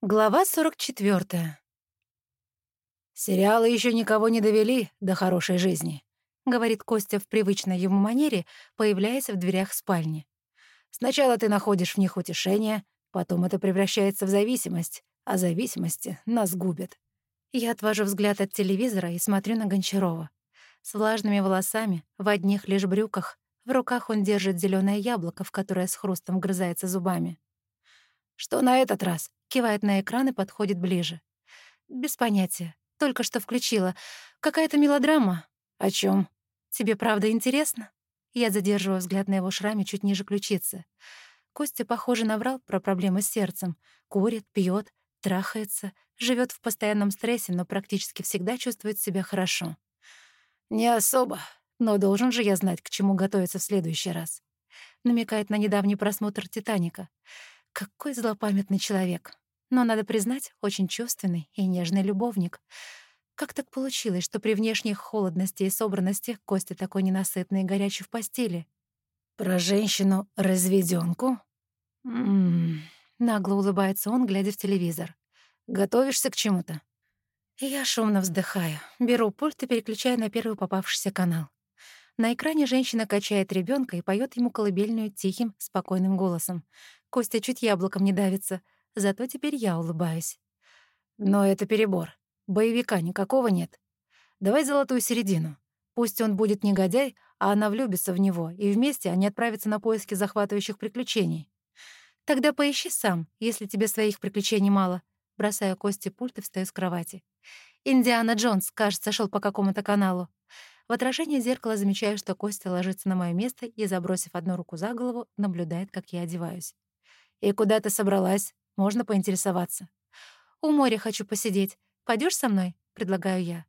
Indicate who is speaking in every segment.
Speaker 1: Глава 44. «Сериалы еще никого не довели до хорошей жизни», — говорит Костя в привычной ему манере, появляясь в дверях спальни. «Сначала ты находишь в них утешение, потом это превращается в зависимость, а зависимости нас губят». Я отвожу взгляд от телевизора и смотрю на Гончарова. С влажными волосами, в одних лишь брюках, в руках он держит зеленое яблоко, в которое с хрустом вгрызается зубами. «Что на этот раз?» Кивает на экран и подходит ближе. «Без понятия. Только что включила. Какая-то мелодрама. О чем? Тебе правда интересно?» Я задерживаю взгляд на его шраме чуть ниже ключицы. Костя, похоже, наврал про проблемы с сердцем. Курит, пьет, трахается, живет в постоянном стрессе, но практически всегда чувствует себя хорошо. «Не особо, но должен же я знать, к чему готовиться в следующий раз», намекает на недавний просмотр «Титаника». Какой злопамятный человек. Но, надо признать, очень чувственный и нежный любовник. Как так получилось, что при внешней холодности и собранности Костя такой ненасытный и горячий в постели? Про женщину разведёнку? Ммм, нагло улыбается он, глядя в телевизор. Готовишься к чему-то? Я шумно вздыхаю, беру пульт и переключаю на первый попавшийся канал. На экране женщина качает ребенка и поет ему колыбельную тихим, спокойным голосом. Костя чуть яблоком не давится, зато теперь я улыбаюсь. Но это перебор. Боевика никакого нет. Давай золотую середину. Пусть он будет негодяй, а она влюбится в него, и вместе они отправятся на поиски захватывающих приключений. Тогда поищи сам, если тебе своих приключений мало. Бросаю Косте пульт и встаю с кровати. Индиана Джонс, кажется, шел по какому-то каналу. В отражении зеркала замечаю, что Костя ложится на мое место и, забросив одну руку за голову, наблюдает, как я одеваюсь. «И куда ты собралась? Можно поинтересоваться?» «У моря хочу посидеть. Пойдешь со мной?» — предлагаю я.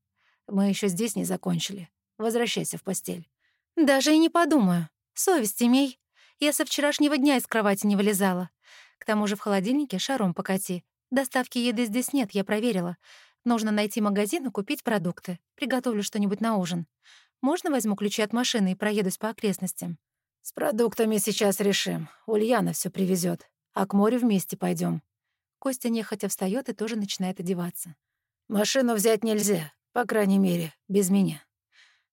Speaker 1: «Мы еще здесь не закончили. Возвращайся в постель». «Даже и не подумаю. Совесть имей. Я со вчерашнего дня из кровати не вылезала. К тому же в холодильнике шаром покати. Доставки еды здесь нет, я проверила. Нужно найти магазин и купить продукты. Приготовлю что-нибудь на ужин. Можно возьму ключи от машины и проедусь по окрестностям?» «С продуктами сейчас решим. Ульяна все привезет а к морю вместе пойдем. Костя нехотя встает и тоже начинает одеваться. «Машину взять нельзя, по крайней мере, без меня».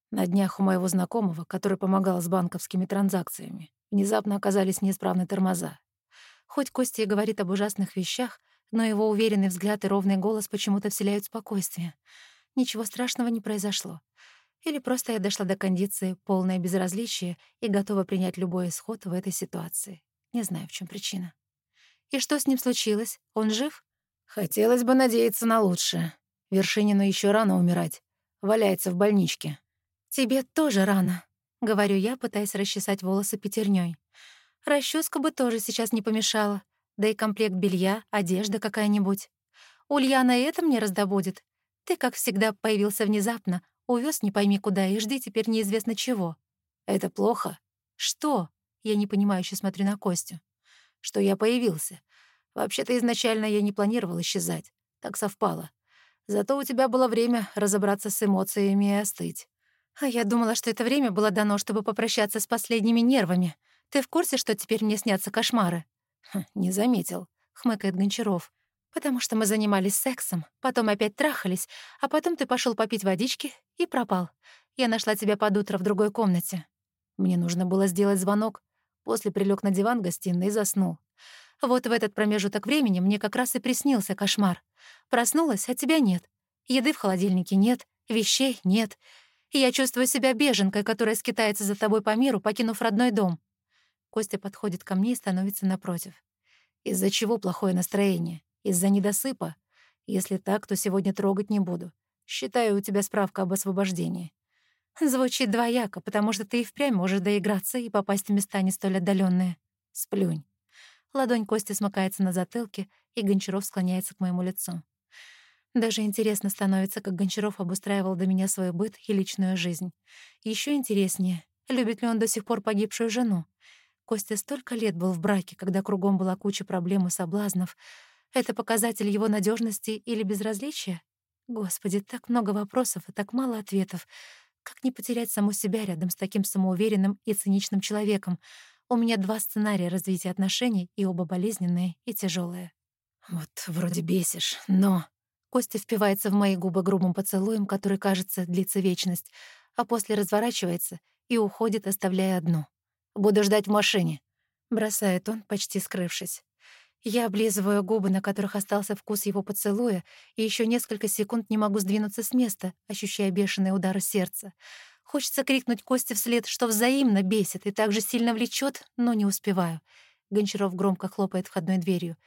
Speaker 1: На днях у моего знакомого, который помогал с банковскими транзакциями, внезапно оказались неисправны тормоза. Хоть Костя и говорит об ужасных вещах, но его уверенный взгляд и ровный голос почему-то вселяют спокойствие. Ничего страшного не произошло. Или просто я дошла до кондиции, полное безразличие и готова принять любой исход в этой ситуации. Не знаю, в чем причина. И что с ним случилось? Он жив? Хотелось бы надеяться на лучшее. Вершинину еще рано умирать. Валяется в больничке. Тебе тоже рано, говорю я, пытаясь расчесать волосы пятерней. Расческа бы тоже сейчас не помешала. Да и комплект белья, одежда какая-нибудь. Ульяна это мне раздобудет. Ты, как всегда, появился внезапно, увез не пойми куда и жди теперь неизвестно чего. Это плохо? Что? Я непонимающе смотрю на Костю что я появился. Вообще-то изначально я не планировал исчезать. Так совпало. Зато у тебя было время разобраться с эмоциями и остыть. А я думала, что это время было дано, чтобы попрощаться с последними нервами. Ты в курсе, что теперь мне снятся кошмары? Хм, не заметил, хмыкает Гончаров. Потому что мы занимались сексом, потом опять трахались, а потом ты пошел попить водички и пропал. Я нашла тебя под утро в другой комнате. Мне нужно было сделать звонок, После прилег на диван гостиной и заснул. Вот в этот промежуток времени мне как раз и приснился кошмар. Проснулась, а тебя нет. Еды в холодильнике нет, вещей нет. И я чувствую себя беженкой, которая скитается за тобой по миру, покинув родной дом. Костя подходит ко мне и становится напротив. Из-за чего плохое настроение? Из-за недосыпа? Если так, то сегодня трогать не буду. Считаю, у тебя справка об освобождении. Звучит двояко, потому что ты и впрямь можешь доиграться и попасть в места не столь отдаленные. Сплюнь. Ладонь Кости смыкается на затылке, и Гончаров склоняется к моему лицу. Даже интересно становится, как Гончаров обустраивал до меня свой быт и личную жизнь. Еще интереснее, любит ли он до сих пор погибшую жену. Костя столько лет был в браке, когда кругом была куча проблем и соблазнов. Это показатель его надежности или безразличия? Господи, так много вопросов и так мало ответов. Как не потерять саму себя рядом с таким самоуверенным и циничным человеком? У меня два сценария развития отношений, и оба болезненные и тяжелые. Вот вроде бесишь, но... Костя впивается в мои губы грубым поцелуем, который, кажется, длится вечность, а после разворачивается и уходит, оставляя одну. «Буду ждать в машине», — бросает он, почти скрывшись. Я облизываю губы, на которых остался вкус его поцелуя, и еще несколько секунд не могу сдвинуться с места, ощущая бешеные удары сердца. Хочется крикнуть Косте вслед, что взаимно бесит и так же сильно влечет, но не успеваю. Гончаров громко хлопает входной дверью.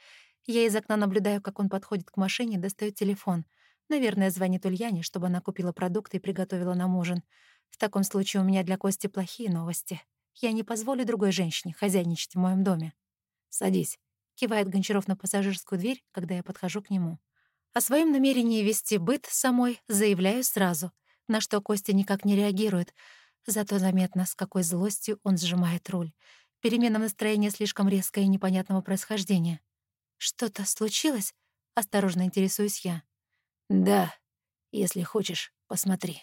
Speaker 1: Я из окна наблюдаю, как он подходит к машине и достает телефон. Наверное, звонит Ульяне, чтобы она купила продукты и приготовила нам ужин. В таком случае у меня для Кости плохие новости. Я не позволю другой женщине хозяйничать в моем доме. «Садись», — кивает Гончаров на пассажирскую дверь, когда я подхожу к нему. О своем намерении вести быт самой заявляю сразу, на что Костя никак не реагирует, зато заметно, с какой злостью он сжимает руль. Перемена настроения слишком резкая и непонятного происхождения. «Что-то случилось?» — осторожно интересуюсь я. «Да, если хочешь, посмотри».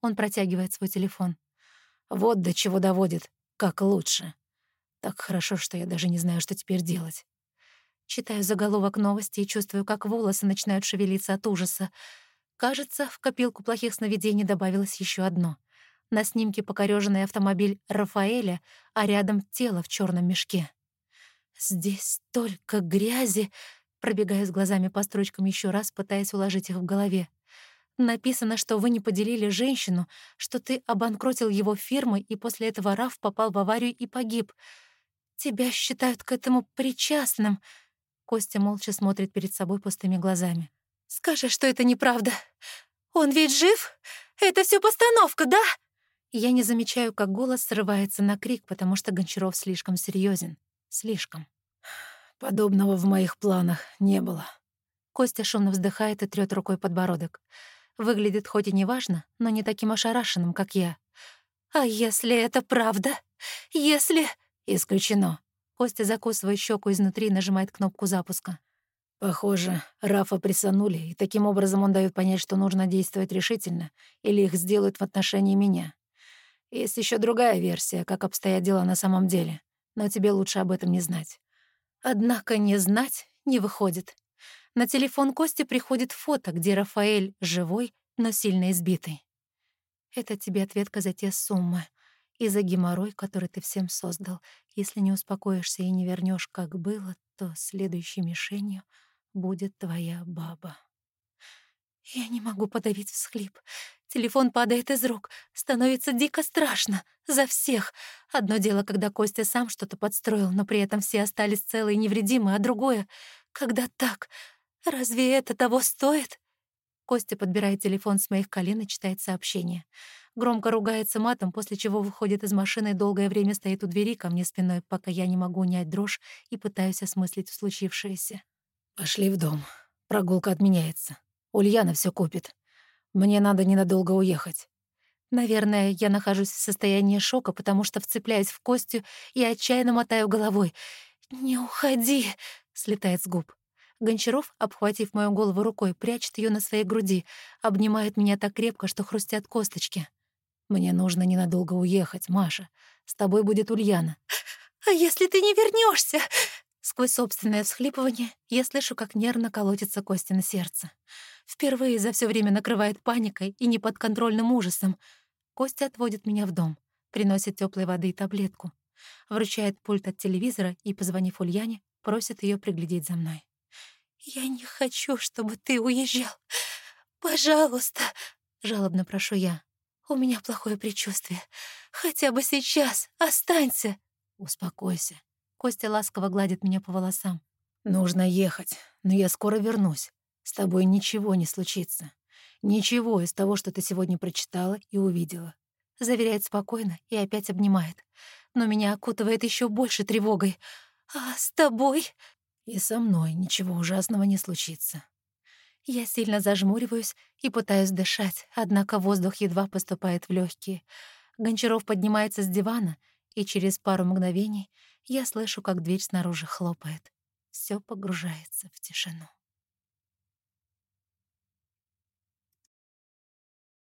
Speaker 1: Он протягивает свой телефон. «Вот до чего доводит, как лучше. Так хорошо, что я даже не знаю, что теперь делать». Читаю заголовок новости и чувствую, как волосы начинают шевелиться от ужаса. Кажется, в копилку плохих сновидений добавилось еще одно. На снимке покорёженный автомобиль Рафаэля, а рядом тело в черном мешке. «Здесь столько грязи!» Пробегаю с глазами по строчкам еще раз, пытаясь уложить их в голове. Написано, что вы не поделили женщину, что ты обанкротил его фирмы, и после этого Раф попал в аварию и погиб. Тебя считают к этому причастным. Костя молча смотрит перед собой пустыми глазами. Скажи, что это неправда. Он ведь жив? Это все постановка, да? Я не замечаю, как голос срывается на крик, потому что Гончаров слишком серьезен. Слишком. Подобного в моих планах не было. Костя шумно вздыхает и трёт рукой подбородок. Выглядит хоть и неважно, но не таким ошарашенным, как я. «А если это правда? Если...» «Исключено». Костя закусывает щеку изнутри нажимает кнопку запуска. Похоже, Рафа присанули, и таким образом он дает понять, что нужно действовать решительно, или их сделают в отношении меня. Есть еще другая версия, как обстоят дела на самом деле, но тебе лучше об этом не знать. Однако не знать не выходит. На телефон Кости приходит фото, где Рафаэль живой, но сильно избитый. Это тебе ответка за те суммы и за геморрой, который ты всем создал. Если не успокоишься и не вернешь, как было, то следующей мишенью — будет твоя баба. Я не могу подавить всхлип. Телефон падает из рук. Становится дико страшно. За всех. Одно дело, когда Костя сам что-то подстроил, но при этом все остались целы и невредимы, а другое — когда так. Разве это того стоит? Костя подбирает телефон с моих колен и читает сообщение. Громко ругается матом, после чего выходит из машины и долгое время стоит у двери ко мне спиной, пока я не могу унять дрожь и пытаюсь осмыслить случившееся. Пошли в дом. Прогулка отменяется. Ульяна все купит. Мне надо ненадолго уехать. Наверное, я нахожусь в состоянии шока, потому что вцепляюсь в Костю и отчаянно мотаю головой. «Не уходи!» — слетает с губ. Гончаров, обхватив мою голову рукой, прячет ее на своей груди, обнимает меня так крепко, что хрустят косточки. «Мне нужно ненадолго уехать, Маша. С тобой будет Ульяна». «А если ты не вернешься? Сквозь собственное всхлипывание я слышу, как нервно колотится кости на сердце. Впервые за все время накрывает паникой и неподконтрольным ужасом. Костя отводит меня в дом, приносит теплой воды и таблетку, вручает пульт от телевизора и, позвонив Ульяне, просит ее приглядеть за мной. «Я не хочу, чтобы ты уезжал. Пожалуйста!» — жалобно прошу я. «У меня плохое предчувствие. Хотя бы сейчас останься!» «Успокойся. Костя ласково гладит меня по волосам. «Нужно ехать, но я скоро вернусь. С тобой ничего не случится. Ничего из того, что ты сегодня прочитала и увидела». Заверяет спокойно и опять обнимает. Но меня окутывает еще больше тревогой. «А с тобой?» «И со мной ничего ужасного не случится». Я сильно зажмуриваюсь и пытаюсь дышать, однако воздух едва поступает в легкие. Гончаров поднимается с дивана, и через пару мгновений я слышу, как дверь снаружи хлопает. Все погружается в тишину.